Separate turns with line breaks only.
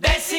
Decir